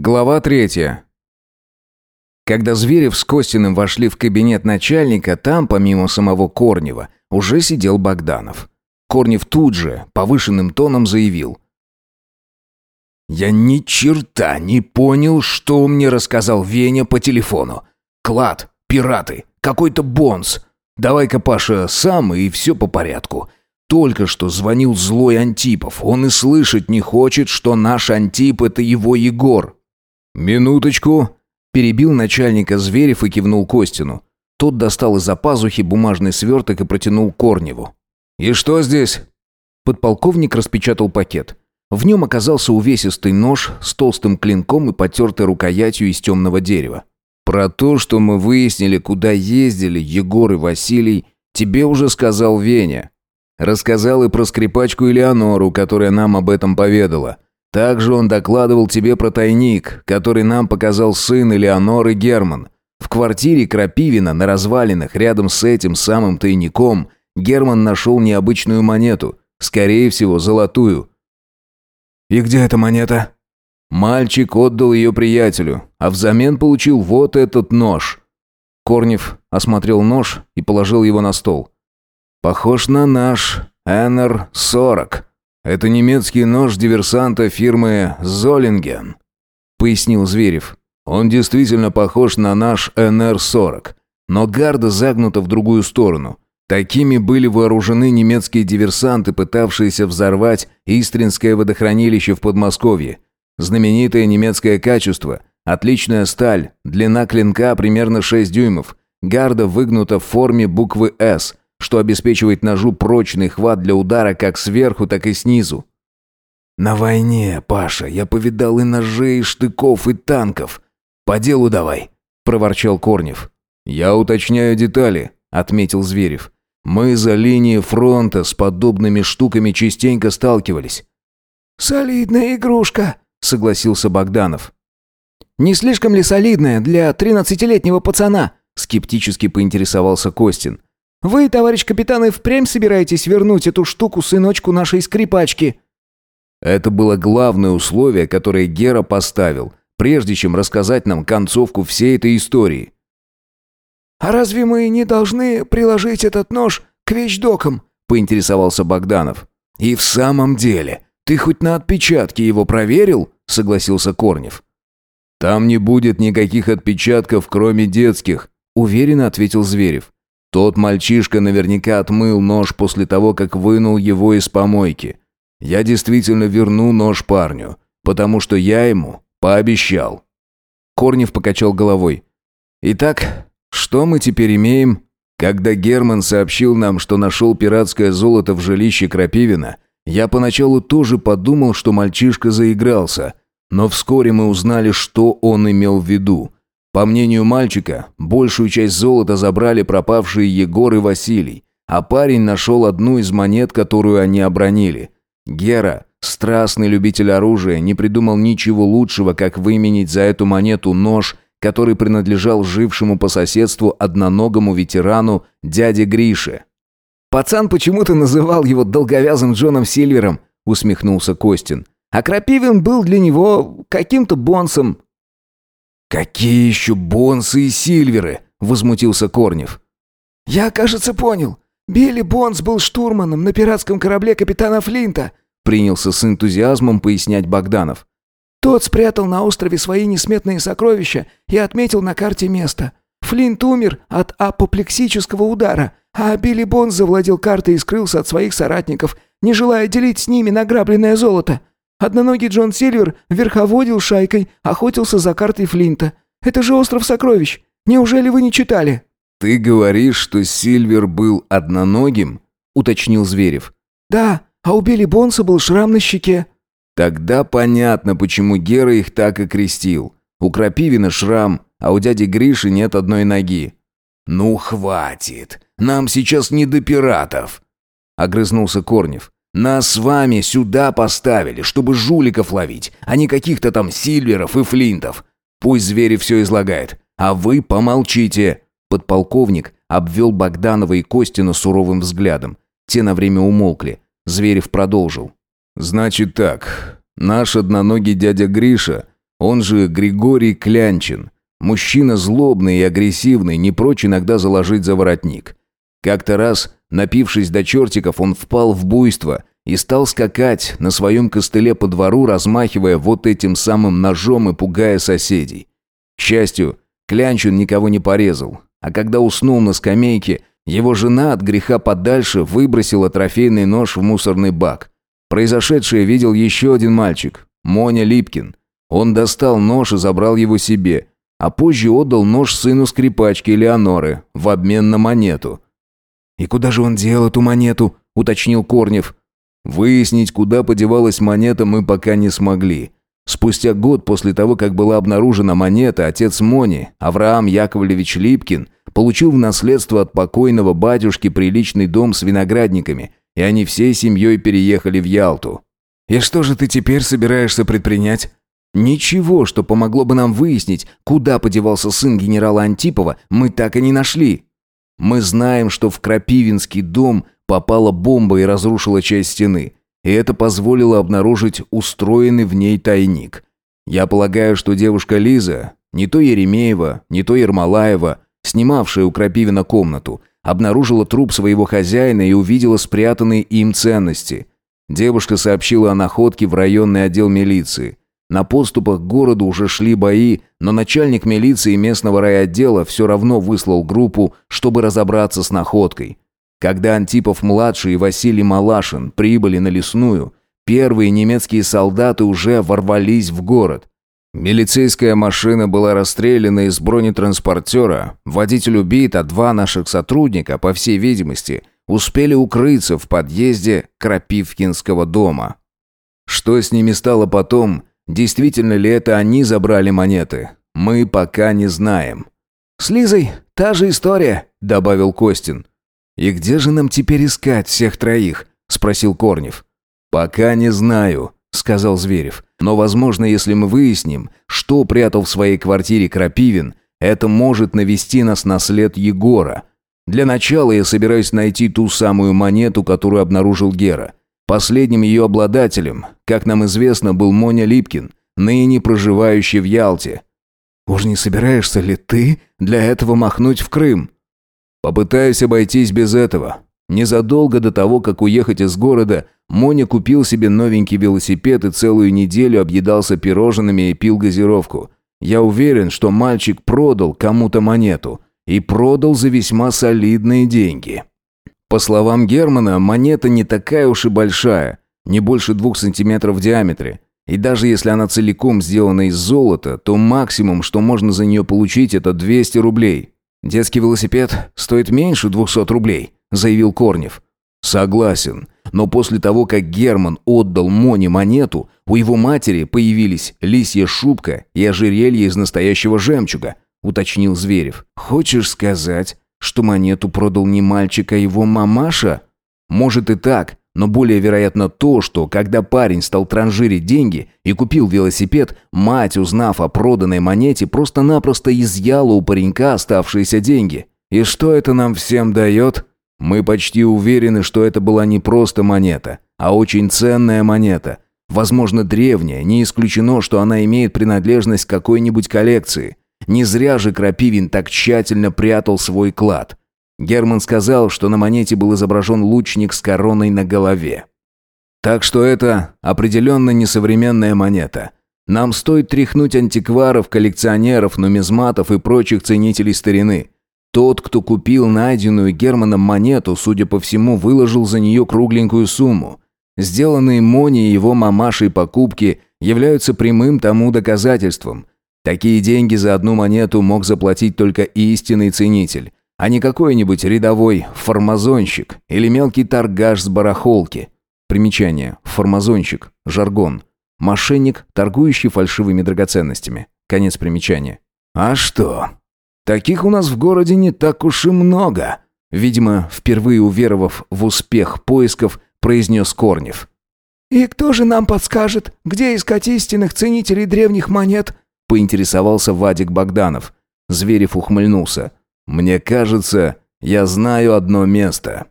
Глава третья. Когда Зверев с Костиным вошли в кабинет начальника, там, помимо самого Корнева, уже сидел Богданов. Корнев тут же, повышенным тоном заявил. «Я ни черта не понял, что мне рассказал Веня по телефону. Клад, пираты, какой-то бонс. Давай-ка, Паша, сам и все по порядку. Только что звонил злой Антипов. Он и слышать не хочет, что наш Антип — это его Егор. «Минуточку!» – перебил начальника Зверев и кивнул Костину. Тот достал из-за пазухи бумажный сверток и протянул Корневу. «И что здесь?» Подполковник распечатал пакет. В нем оказался увесистый нож с толстым клинком и потертой рукоятью из темного дерева. «Про то, что мы выяснили, куда ездили Егор и Василий, тебе уже сказал Веня. Рассказал и про скрипачку Элеонору, которая нам об этом поведала. Также он докладывал тебе про тайник, который нам показал сын Элеоноры Герман. В квартире Крапивина на развалинах рядом с этим самым тайником Герман нашел необычную монету, скорее всего, золотую. «И где эта монета?» Мальчик отдал ее приятелю, а взамен получил вот этот нож. Корнев осмотрел нож и положил его на стол. «Похож на наш НР-40. «Это немецкий нож диверсанта фирмы «Золинген», — пояснил Зверев. «Он действительно похож на наш НР-40, но гарда загнута в другую сторону. Такими были вооружены немецкие диверсанты, пытавшиеся взорвать Истринское водохранилище в Подмосковье. Знаменитое немецкое качество, отличная сталь, длина клинка примерно 6 дюймов, гарда выгнута в форме буквы «С», что обеспечивает ножу прочный хват для удара как сверху, так и снизу. «На войне, Паша, я повидал и ножей, и штыков, и танков. По делу давай», — проворчал Корнев. «Я уточняю детали», — отметил Зверев. «Мы за линией фронта с подобными штуками частенько сталкивались». «Солидная игрушка», — согласился Богданов. «Не слишком ли солидная для тринадцатилетнего пацана?» — скептически поинтересовался Костин. Вы, товарищ капитан, и впрямь собираетесь вернуть эту штуку сыночку нашей скрипачки?» Это было главное условие, которое Гера поставил, прежде чем рассказать нам концовку всей этой истории. «А разве мы не должны приложить этот нож к вещдокам?» — поинтересовался Богданов. «И в самом деле, ты хоть на отпечатке его проверил?» — согласился Корнев. «Там не будет никаких отпечатков, кроме детских», — уверенно ответил Зверев. Тот мальчишка наверняка отмыл нож после того, как вынул его из помойки. Я действительно верну нож парню, потому что я ему пообещал. Корнев покачал головой. Итак, что мы теперь имеем? Когда Герман сообщил нам, что нашел пиратское золото в жилище Крапивина, я поначалу тоже подумал, что мальчишка заигрался, но вскоре мы узнали, что он имел в виду. По мнению мальчика, большую часть золота забрали пропавшие Егор и Василий, а парень нашел одну из монет, которую они обронили. Гера, страстный любитель оружия, не придумал ничего лучшего, как выменить за эту монету нож, который принадлежал жившему по соседству одноногому ветерану дяде Грише. «Пацан почему-то называл его долговязым Джоном Сильвером», усмехнулся Костин. «А Крапивин был для него каким-то бонсом, «Какие еще Бонсы и Сильверы?» – возмутился Корнев. «Я, кажется, понял. Билли Бонс был штурманом на пиратском корабле капитана Флинта», – принялся с энтузиазмом пояснять Богданов. «Тот спрятал на острове свои несметные сокровища и отметил на карте место. Флинт умер от апоплексического удара, а Билли Бонс завладел картой и скрылся от своих соратников, не желая делить с ними награбленное золото. Одноногий Джон Сильвер верховодил шайкой, охотился за картой Флинта. Это же остров сокровищ. Неужели вы не читали?» «Ты говоришь, что Сильвер был одноногим?» — уточнил Зверев. «Да, а у Билли Бонса был шрам на щеке». «Тогда понятно, почему Гера их так окрестил. У Крапивина шрам, а у дяди Гриши нет одной ноги». «Ну, хватит. Нам сейчас не до пиратов», — огрызнулся Корнев. Нас с вами сюда поставили, чтобы жуликов ловить, а не каких-то там сильверов и флинтов. Пусть звери все излагает, а вы помолчите». Подполковник обвел Богданова и Костина суровым взглядом. Те на время умолкли. Зверев продолжил. «Значит так, наш одноногий дядя Гриша он же Григорий Клянчин. Мужчина злобный и агрессивный, не прочь иногда заложить за воротник. Как-то раз, напившись до чертиков, он впал в буйство и стал скакать на своем костыле по двору, размахивая вот этим самым ножом и пугая соседей. К счастью, Клянчин никого не порезал, а когда уснул на скамейке, его жена от греха подальше выбросила трофейный нож в мусорный бак. Произошедшее видел еще один мальчик, Моня Липкин. Он достал нож и забрал его себе, а позже отдал нож сыну скрипачки Леоноры в обмен на монету. «И куда же он дел эту монету?» – уточнил Корнев. Выяснить, куда подевалась монета, мы пока не смогли. Спустя год после того, как была обнаружена монета, отец Мони, Авраам Яковлевич Липкин, получил в наследство от покойного батюшки приличный дом с виноградниками, и они всей семьей переехали в Ялту. «И что же ты теперь собираешься предпринять?» Ничего, что помогло бы нам выяснить, куда подевался сын генерала Антипова, мы так и не нашли. Мы знаем, что в Крапивинский дом попала бомба и разрушила часть стены, и это позволило обнаружить устроенный в ней тайник. Я полагаю, что девушка Лиза, не то Еремеева, не то Ермолаева, снимавшая у Крапивина комнату, обнаружила труп своего хозяина и увидела спрятанные им ценности. Девушка сообщила о находке в районный отдел милиции. На подступах к городу уже шли бои, но начальник милиции местного райотдела все равно выслал группу, чтобы разобраться с находкой. Когда Антипов-младший и Василий Малашин прибыли на лесную, первые немецкие солдаты уже ворвались в город. Милицейская машина была расстреляна из бронетранспортера, водитель убит, а два наших сотрудника, по всей видимости, успели укрыться в подъезде Крапивкинского дома. Что с ними стало потом, Действительно ли это они забрали монеты? Мы пока не знаем. «С Лизой та же история», — добавил Костин. «И где же нам теперь искать всех троих?» — спросил Корнев. «Пока не знаю», — сказал Зверев. «Но, возможно, если мы выясним, что прятал в своей квартире Крапивин, это может навести нас на след Егора. Для начала я собираюсь найти ту самую монету, которую обнаружил Гера. Последним ее обладателем, как нам известно, был Моня Липкин, ныне проживающий в Ялте. «Уж не собираешься ли ты для этого махнуть в Крым?» «Попытаюсь обойтись без этого. Незадолго до того, как уехать из города, Моня купил себе новенький велосипед и целую неделю объедался пирожными и пил газировку. Я уверен, что мальчик продал кому-то монету. И продал за весьма солидные деньги». По словам Германа, монета не такая уж и большая, не больше двух сантиметров в диаметре. И даже если она целиком сделана из золота, то максимум, что можно за нее получить, это 200 рублей. «Детский велосипед стоит меньше 200 рублей», – заявил Корнев. «Согласен. Но после того, как Герман отдал Моне монету, у его матери появились лисья шубка и ожерелье из настоящего жемчуга», – уточнил Зверев. «Хочешь сказать, что монету продал не мальчик, а его мамаша? Может и так, но более вероятно то, что когда парень стал транжирить деньги и купил велосипед, мать, узнав о проданной монете, просто-напросто изъяла у паренька оставшиеся деньги. И что это нам всем дает? Мы почти уверены, что это была не просто монета, а очень ценная монета. Возможно, древняя, не исключено, что она имеет принадлежность к какой-нибудь коллекции. Не зря же Крапивин так тщательно прятал свой клад. Герман сказал, что на монете был изображен лучник с короной на голове. Так что это определенно несовременная монета. Нам стоит тряхнуть антикваров, коллекционеров, нумизматов и прочих ценителей старины. Тот, кто купил найденную Германом монету, судя по всему, выложил за нее кругленькую сумму. Сделанные Мони и его мамашей покупки являются прямым тому доказательством – Такие деньги за одну монету мог заплатить только истинный ценитель, а не какой-нибудь рядовой формазонщик или мелкий торгаш с барахолки. Примечание. Формазонщик. Жаргон. Мошенник, торгующий фальшивыми драгоценностями. Конец примечания. А что? Таких у нас в городе не так уж и много. Видимо, впервые уверовав в успех поисков, произнес Корнев. «И кто же нам подскажет, где искать истинных ценителей древних монет?» Поинтересовался Вадик Богданов. Зверев ухмыльнулся. «Мне кажется, я знаю одно место».